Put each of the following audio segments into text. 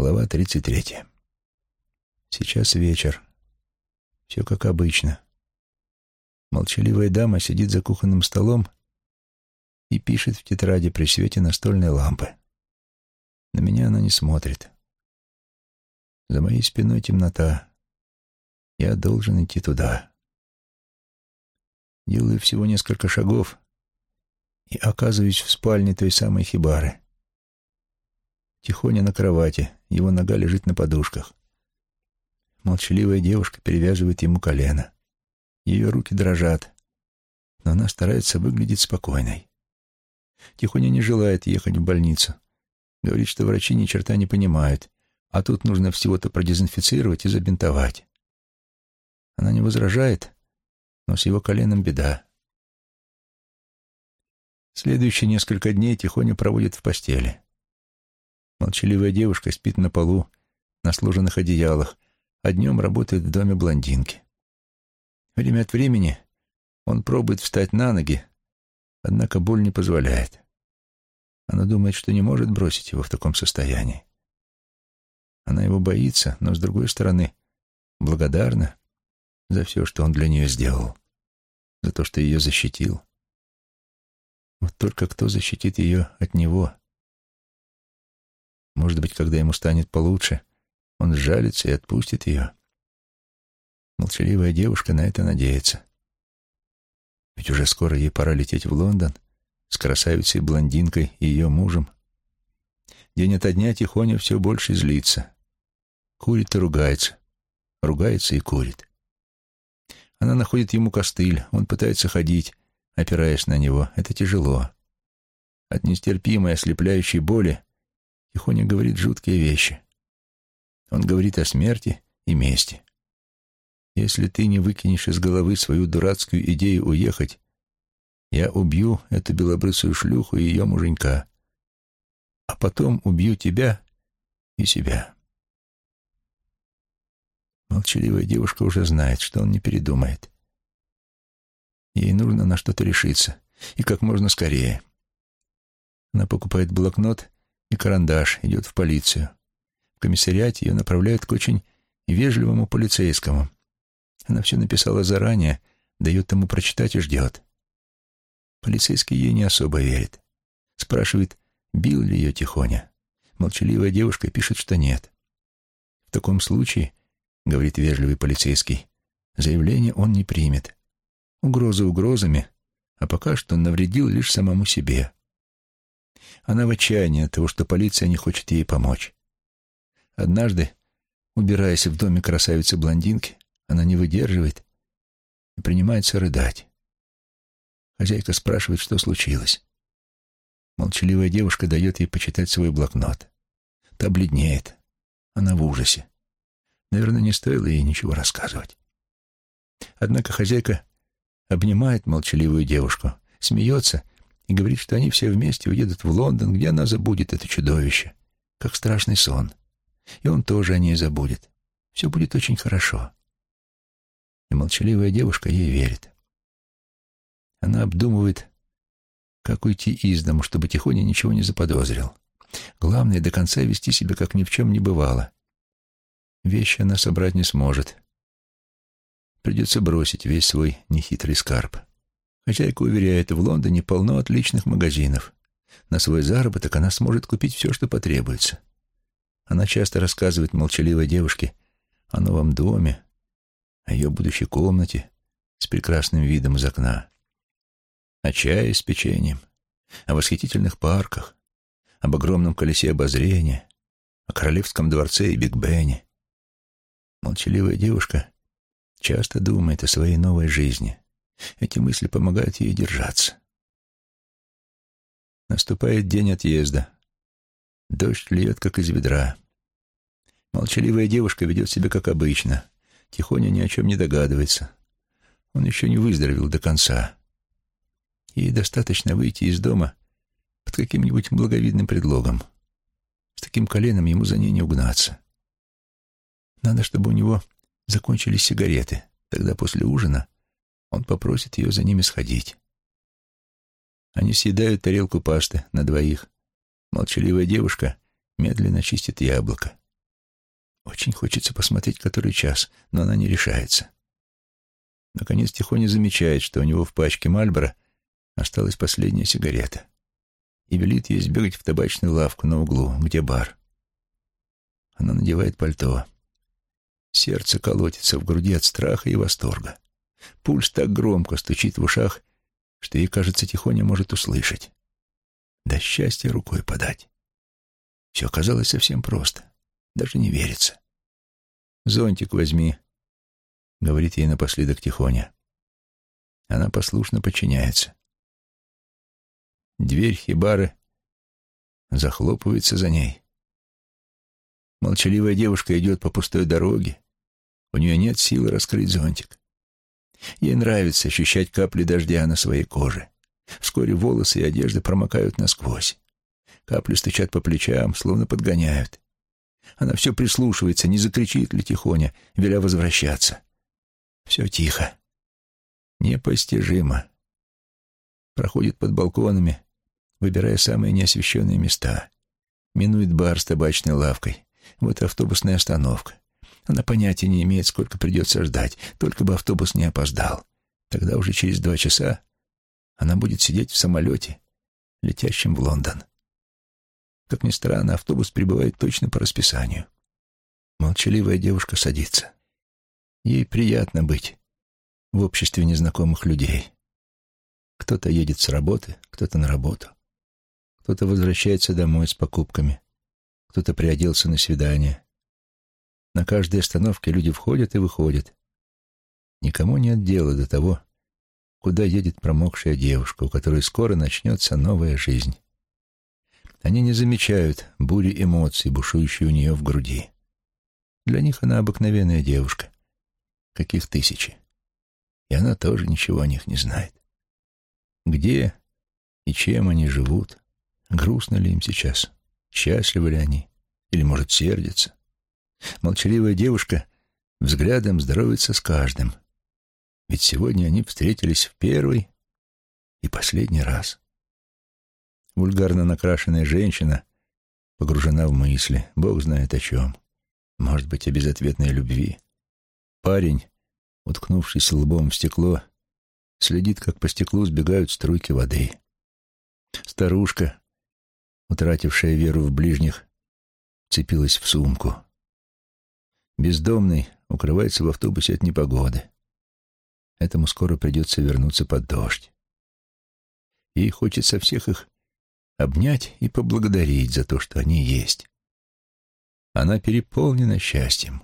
Глава 33. Сейчас вечер. Все как обычно. Молчаливая дама сидит за кухонным столом и пишет в тетради при свете настольной лампы. На меня она не смотрит. За моей спиной темнота. Я должен идти туда. Делаю всего несколько шагов и оказываюсь в спальне той самой хибары. Тихоня на кровати, его нога лежит на подушках. Молчаливая девушка перевязывает ему колено. Ее руки дрожат, но она старается выглядеть спокойной. Тихоня не желает ехать в больницу. Говорит, что врачи ни черта не понимают, а тут нужно всего-то продезинфицировать и забинтовать. Она не возражает, но с его коленом беда. Следующие несколько дней Тихоня проводит в постели. Молчаливая девушка спит на полу, на сложенных одеялах, а днем работает в доме блондинки. Время от времени он пробует встать на ноги, однако боль не позволяет. Она думает, что не может бросить его в таком состоянии. Она его боится, но, с другой стороны, благодарна за все, что он для нее сделал, за то, что ее защитил. Вот только кто защитит ее от него? Может быть, когда ему станет получше, он сжалится и отпустит ее. Молчаливая девушка на это надеется. Ведь уже скоро ей пора лететь в Лондон с красавицей-блондинкой и ее мужем. День ото дня Тихоня все больше злится. Курит и ругается. Ругается и курит. Она находит ему костыль, он пытается ходить, опираясь на него. Это тяжело. От нестерпимой ослепляющей боли Тихоня говорит жуткие вещи. Он говорит о смерти и мести. Если ты не выкинешь из головы свою дурацкую идею уехать, я убью эту белобрысую шлюху и ее муженька, а потом убью тебя и себя. Молчаливая девушка уже знает, что он не передумает. Ей нужно на что-то решиться, и как можно скорее. Она покупает блокнот и карандаш, идет в полицию. В комиссариате ее направляют к очень вежливому полицейскому. Она все написала заранее, дает ему прочитать и ждет. Полицейский ей не особо верит. Спрашивает, бил ли ее Тихоня. Молчаливая девушка пишет, что нет. В таком случае, говорит вежливый полицейский, заявление он не примет. Угрозы угрозами, а пока что навредил лишь самому себе. Она в отчаянии от того, что полиция не хочет ей помочь. Однажды, убираясь в доме красавицы-блондинки, она не выдерживает и принимается рыдать. Хозяйка спрашивает, что случилось. Молчаливая девушка дает ей почитать свой блокнот. Та бледнеет. Она в ужасе. Наверное, не стоило ей ничего рассказывать. Однако хозяйка обнимает молчаливую девушку, смеется и говорит, что они все вместе уедут в Лондон, где она забудет это чудовище, как страшный сон. И он тоже о ней забудет. Все будет очень хорошо. И молчаливая девушка ей верит. Она обдумывает, как уйти из дому, чтобы Тихоня ничего не заподозрил. Главное, до конца вести себя, как ни в чем не бывало. Вещи она собрать не сможет. Придется бросить весь свой нехитрый скарб. Хозяйка уверяет, в Лондоне полно отличных магазинов. На свой заработок она сможет купить все, что потребуется. Она часто рассказывает молчаливой девушке о новом доме, о ее будущей комнате с прекрасным видом из окна, о чае с печеньем, о восхитительных парках, об огромном колесе обозрения, о королевском дворце и Биг Бене. Молчаливая девушка часто думает о своей новой жизни, эти мысли помогают ей держаться. Наступает день отъезда. Дождь льет, как из ведра. Молчаливая девушка ведет себя, как обычно. Тихоня ни о чем не догадывается. Он еще не выздоровел до конца. Ей достаточно выйти из дома под каким-нибудь благовидным предлогом. С таким коленом ему за ней не угнаться. Надо, чтобы у него закончились сигареты. Тогда после ужина он попросит ее за ними сходить. Они съедают тарелку пасты на двоих. Молчаливая девушка медленно чистит яблоко. Очень хочется посмотреть, который час, но она не решается. Наконец Тихоня замечает, что у него в пачке Мальбора осталась последняя сигарета и велит ей сбегать в табачную лавку на углу, где бар. Она надевает пальто. Сердце колотится в груди от страха и восторга. Пульс так громко стучит в ушах, что ей кажется, Тихоня может услышать. Да счастье рукой подать. Все оказалось совсем просто. Даже не верится. «Зонтик возьми», — говорит ей напоследок Тихоня. Она послушно подчиняется. Дверь хибары захлопывается за ней. Молчаливая девушка идет по пустой дороге. У нее нет силы раскрыть зонтик. Ей нравится ощущать капли дождя на своей коже. Вскоре волосы и одежда промокают насквозь. Капли стучат по плечам, словно подгоняют. Она все прислушивается, не закричит ли тихоня, веля возвращаться. Все тихо. Непостижимо. Проходит под балконами, выбирая самые неосвещенные места. Минует бар с табачной лавкой. Вот автобусная остановка. Она понятия не имеет, сколько придется ждать, только бы автобус не опоздал. Тогда уже через два часа она будет сидеть в самолете, летящем в Лондон. Как ни странно, автобус прибывает точно по расписанию. Молчаливая девушка садится. Ей приятно быть в обществе незнакомых людей. Кто-то едет с работы, кто-то на работу. Кто-то возвращается домой с покупками, кто-то приоделся на свидание. На каждой остановке люди входят и выходят. Никому нет дела до того, куда едет промокшая девушка, у которой скоро начнется новая жизнь. Они не замечают бури эмоций, бушующей у нее в груди. Для них она обыкновенная девушка, каких тысячи. И она тоже ничего о них не знает. Где и чем они живут, грустно ли им сейчас, счастливы ли они, или, может, сердятся. Молчаливая девушка взглядом здоровается с каждым — ведь сегодня они встретились в первый и последний раз. Вульгарно накрашенная женщина погружена в мысли, бог знает о чем. Может быть, о безответной любви. Парень, уткнувшись лбом в стекло, следит, как по стеклу сбегают струйки воды. Старушка, утратившая веру в ближних, цепилась в сумку. Бездомный укрывается в автобусе от непогоды. Этому скоро придется вернуться под дождь. И хочется всех их обнять и поблагодарить за то, что они есть. Она переполнена счастьем.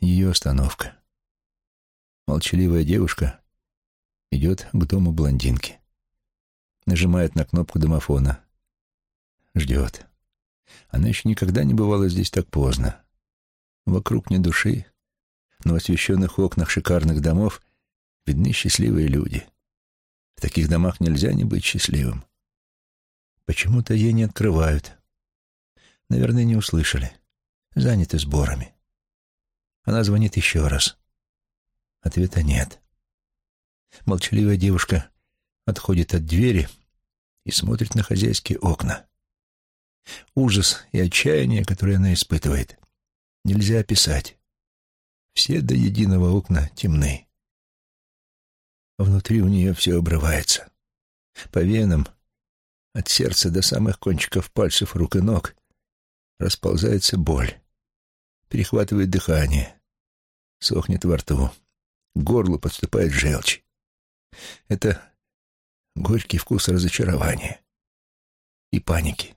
Ее остановка. Молчаливая девушка идет к дому блондинки. Нажимает на кнопку домофона. Ждет. Она еще никогда не бывала здесь так поздно. Вокруг ни души, но в освещенных окнах шикарных домов видны счастливые люди. В таких домах нельзя не быть счастливым. Почему-то ей не открывают. Наверное, не услышали. Заняты сборами. Она звонит еще раз. Ответа нет. Молчаливая девушка отходит от двери и смотрит на хозяйские окна. Ужас и отчаяние, которое она испытывает, нельзя описать. Все до единого окна темны. Внутри у нее все обрывается. По венам, от сердца до самых кончиков пальцев рук и ног, расползается боль. Перехватывает дыхание. Сохнет во рту. К горлу подступает желчь. Это горький вкус разочарования и паники.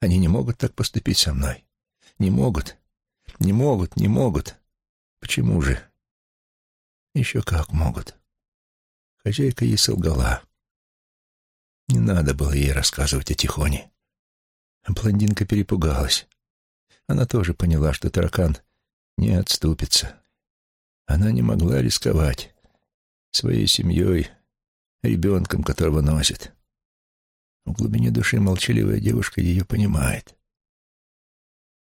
Они не могут так поступить со мной. Не могут, не могут, не могут. Почему же? Еще как могут. Хозяйка ей солгала. Не надо было ей рассказывать о Тихоне. Блондинка перепугалась. Она тоже поняла, что таракан не отступится. Она не могла рисковать своей семьей, ребенком, которого носит. В глубине души молчаливая девушка ее понимает.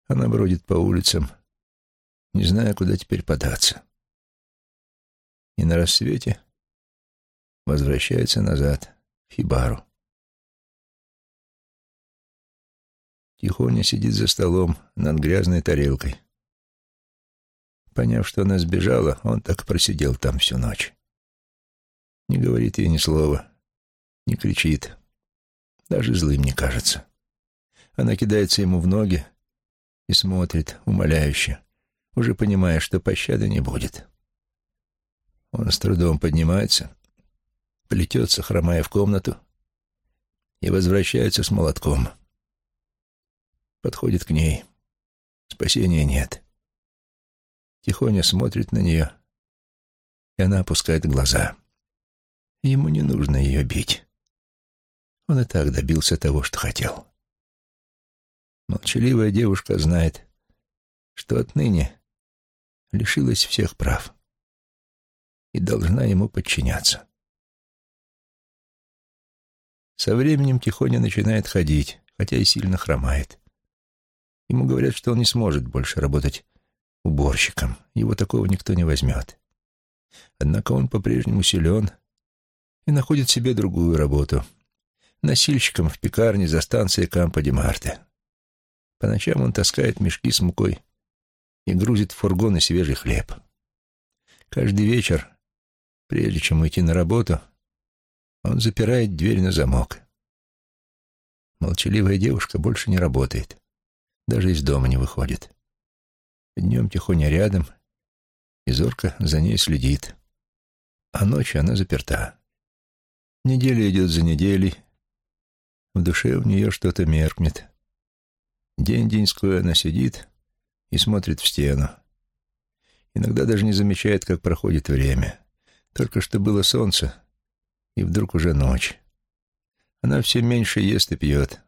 Она бродит по улицам, не зная, куда теперь податься. И на рассвете возвращается назад, в Хибару. Тихоня сидит за столом над грязной тарелкой. Поняв, что она сбежала, он так просидел там всю ночь. Не говорит ей ни слова, не кричит. Даже злым не кажется. Она кидается ему в ноги и смотрит, умоляюще, уже понимая, что пощады не будет. Он с трудом поднимается, плетется, хромая в комнату, и возвращается с молотком. Подходит к ней. Спасения нет. Тихоня смотрит на нее, и она опускает глаза. Ему не нужно ее бить. Он и так добился того, что хотел. Молчаливая девушка знает, что отныне лишилась всех прав и должна ему подчиняться. Со временем Тихоня начинает ходить, хотя и сильно хромает. Ему говорят, что он не сможет больше работать уборщиком, его такого никто не возьмет. Однако он по-прежнему силен и находит себе другую работу — носильщиком в пекарне за станцией Кампо-де-Марте. По ночам он таскает мешки с мукой и грузит в фургоны свежий хлеб. Каждый вечер, прежде чем уйти на работу, он запирает дверь на замок. Молчаливая девушка больше не работает, даже из дома не выходит. Днем тихоня рядом, и зорко за ней следит. А ночью она заперта. Неделя идет за неделей, в душе у нее что-то меркнет. День-деньской она сидит и смотрит в стену. Иногда даже не замечает, как проходит время. Только что было солнце, и вдруг уже ночь. Она все меньше ест и пьет.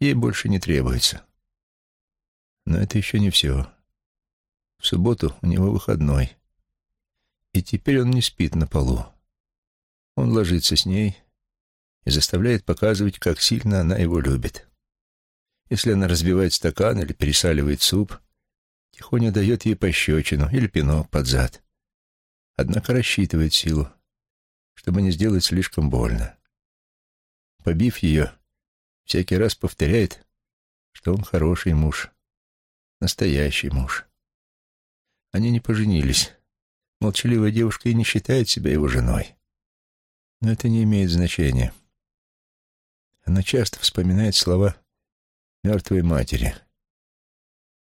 Ей больше не требуется. Но это еще не все. В субботу у него выходной. И теперь он не спит на полу. Он ложится с ней и заставляет показывать, как сильно она его любит. Если она разбивает стакан или пересаливает суп, тихоня дает ей пощечину или пинок под зад. Однако рассчитывает силу, чтобы не сделать слишком больно. Побив ее, всякий раз повторяет, что он хороший муж, настоящий муж. Они не поженились. Молчаливая девушка и не считает себя его женой. Но это не имеет значения. Она часто вспоминает слова мертвой матери.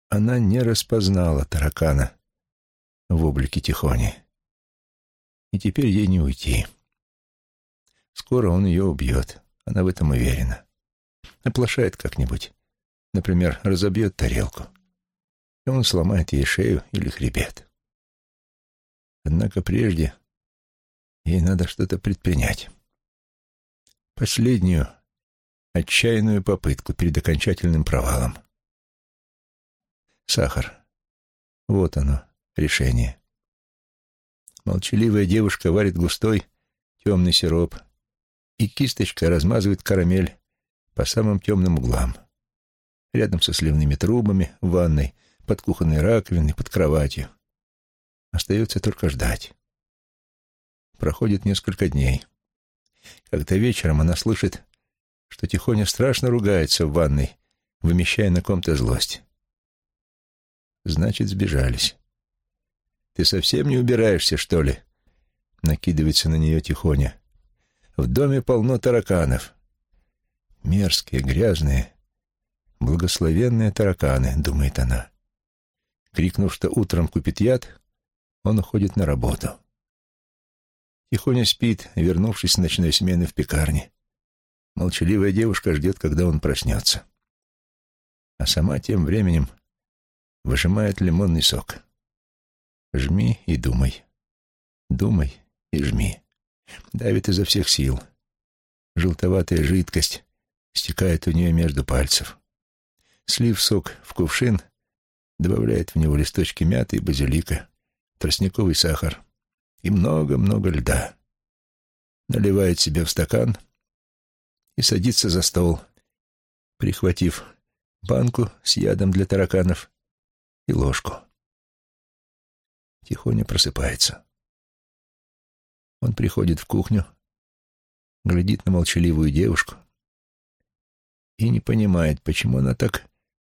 Она не распознала таракана в облике Тихони. И теперь ей не уйти. Скоро он ее убьет, она в этом уверена. Оплошает как-нибудь. Например, разобьет тарелку. И он сломает ей шею или хребет. Однако прежде ей надо что-то предпринять. Последнюю отчаянную попытку перед окончательным провалом. Сахар. Вот оно, решение. Молчаливая девушка варит густой, темный сироп, и кисточкой размазывает карамель по самым темным углам. Рядом со сливными трубами, в ванной, под кухонной раковиной, под кроватью. Остается только ждать. Проходит несколько дней. Как-то вечером она слышит что Тихоня страшно ругается в ванной, вымещая на ком-то злость. Значит, сбежались. «Ты совсем не убираешься, что ли?» Накидывается на нее Тихоня. «В доме полно тараканов. Мерзкие, грязные, благословенные тараканы», — думает она. Крикнув, что утром купит яд, он уходит на работу. Тихоня спит, вернувшись с ночной смены в пекарне. Молчаливая девушка ждет, когда он проснется. А сама тем временем выжимает лимонный сок. Жми и думай. Думай и жми. Давит изо всех сил. Желтоватая жидкость стекает у нее между пальцев. Слив сок в кувшин, добавляет в него листочки мяты и базилика, тростниковый сахар и много-много льда. Наливает себе в стакан и садится за стол, прихватив банку с ядом для тараканов и ложку. Тихоня просыпается. Он приходит в кухню, глядит на молчаливую девушку и не понимает, почему она так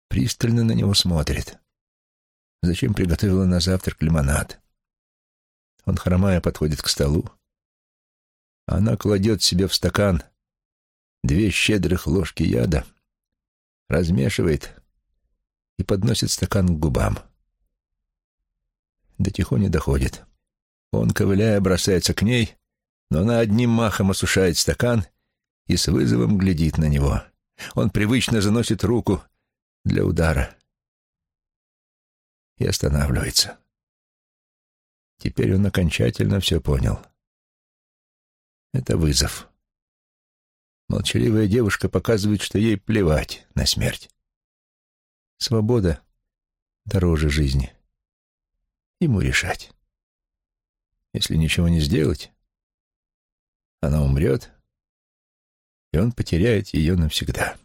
пристально на него смотрит. Зачем приготовила на завтрак лимонад? Он, хромая, подходит к столу. Она кладет себе в стакан две щедрых ложки яда, размешивает и подносит стакан к губам. До тихони доходит. Он, ковыляя, бросается к ней, но она одним махом осушает стакан и с вызовом глядит на него. Он привычно заносит руку для удара и останавливается. Теперь он окончательно все понял. Это вызов. Молчаливая девушка показывает, что ей плевать на смерть. Свобода дороже жизни. Ему решать. Если ничего не сделать, она умрет, и он потеряет ее навсегда.